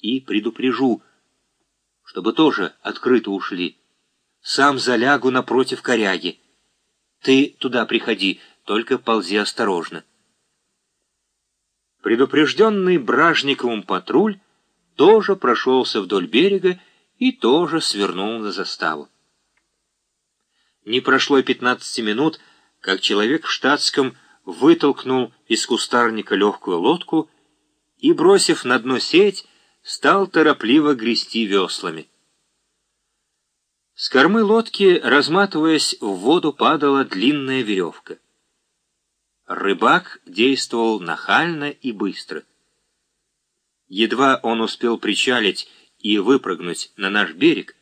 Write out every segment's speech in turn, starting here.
и предупрежу, чтобы тоже открыто ушли. Сам залягу напротив коряги. Ты туда приходи, только ползи осторожно. Предупрежденный Бражниковым патруль тоже прошелся вдоль берега и тоже свернул на заставу. Не прошло и пятнадцати минут, как человек в штатском вытолкнул из кустарника легкую лодку и, бросив на дно сеть, стал торопливо грести веслами. С кормы лодки, разматываясь в воду, падала длинная веревка. Рыбак действовал нахально и быстро. Едва он успел причалить и выпрыгнуть на наш берег,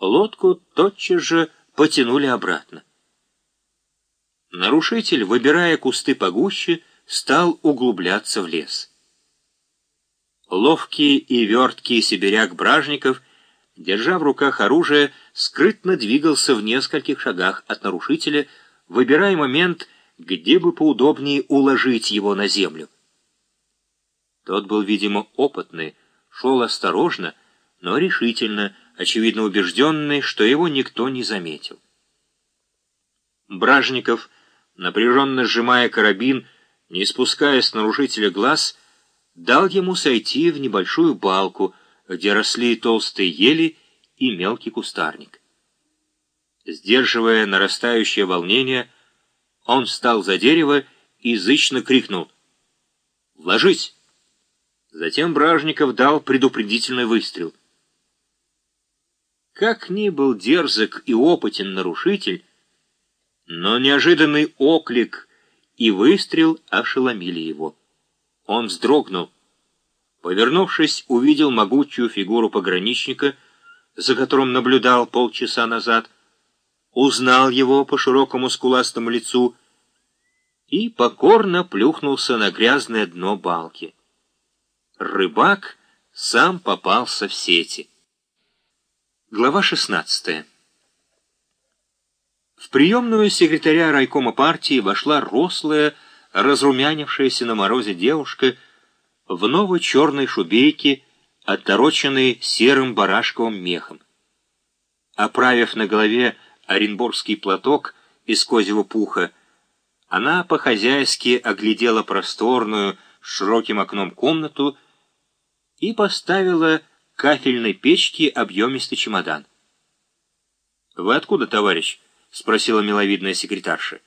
лодку тотчас же потянули обратно. Нарушитель, выбирая кусты погуще, стал углубляться в лес. Ловкий и верткий сибиряк Бражников, держа в руках оружие, скрытно двигался в нескольких шагах от нарушителя, выбирая момент, где бы поудобнее уложить его на землю. Тот был, видимо, опытный, шел осторожно, но решительно, очевидно убежденный, что его никто не заметил. Бражников, напряженно сжимая карабин, не спуская с нарушителя глаз, дал ему сойти в небольшую балку, где росли толстые ели и мелкий кустарник. Сдерживая нарастающее волнение, он встал за дерево и зычно крикнул «Ложись!». Затем Бражников дал предупредительный выстрел. Как ни был дерзок и опытен нарушитель, но неожиданный оклик и выстрел ошеломили его. Он вздрогнул. Повернувшись, увидел могучую фигуру пограничника, за которым наблюдал полчаса назад, узнал его по широкому скуластому лицу и покорно плюхнулся на грязное дно балки. Рыбак сам попался в сети. Глава 16 В приемную секретаря райкома партии вошла рослая, разрумянившаяся на морозе девушка в новой черной шубейке, оттороченной серым барашковым мехом. Оправив на голове оренбургский платок из козьего пуха, она по-хозяйски оглядела просторную, с широким окном комнату и поставила кафельной печке объемистый чемодан. «Вы откуда, товарищ?» — спросила миловидная секретарша.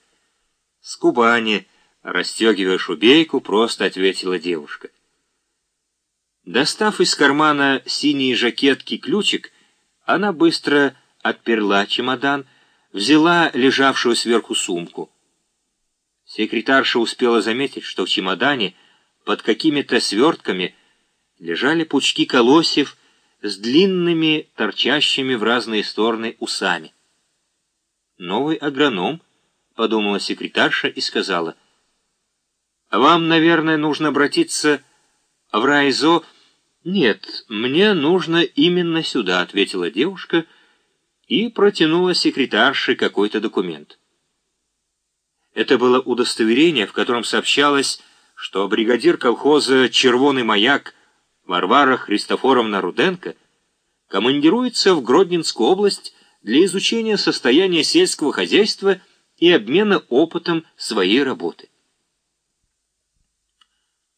«С Кубани», — расстегивая шубейку, просто ответила девушка. Достав из кармана синие жакетки ключик, она быстро отперла чемодан, взяла лежавшую сверху сумку. Секретарша успела заметить, что в чемодане под какими-то свертками лежали пучки колосьев с длинными, торчащими в разные стороны усами. «Новый агроном», — подумала секретарша и сказала, «Вам, наверное, нужно обратиться в райзо...» «Нет, мне нужно именно сюда», — ответила девушка, — и протянула секретарше какой-то документ. Это было удостоверение, в котором сообщалось, что бригадир колхоза «Червоный маяк» Варвара Христофоровна Руденко командируется в Гродненскую область для изучения состояния сельского хозяйства и обмена опытом своей работы.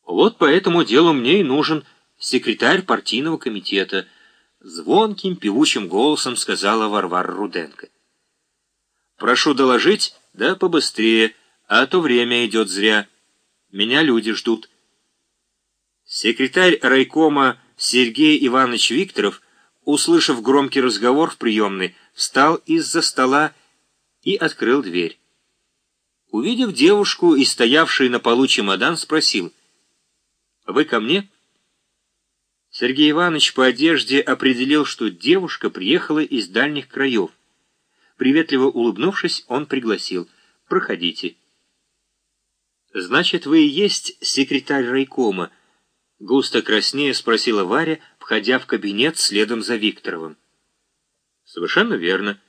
Вот по этому делу мне и нужен секретарь партийного комитета – Звонким, певучим голосом сказала Варвара Руденко. «Прошу доложить, да побыстрее, а то время идет зря. Меня люди ждут». Секретарь райкома Сергей Иванович Викторов, услышав громкий разговор в приемной, встал из-за стола и открыл дверь. Увидев девушку и стоявший на полу чемодан, спросил, «Вы ко мне?» Сергей Иванович по одежде определил, что девушка приехала из дальних краев. Приветливо улыбнувшись, он пригласил. «Проходите». «Значит, вы и есть секретарь райкома?» Густо краснее спросила Варя, входя в кабинет следом за Викторовым. «Совершенно верно».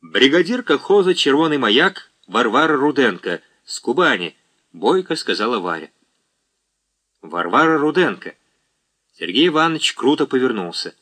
«Бригадир колхоза «Червоный маяк» Варвара Руденко с Кубани», — бойко сказала Варя. «Варвара Руденко». Сергей Иванович круто повернулся.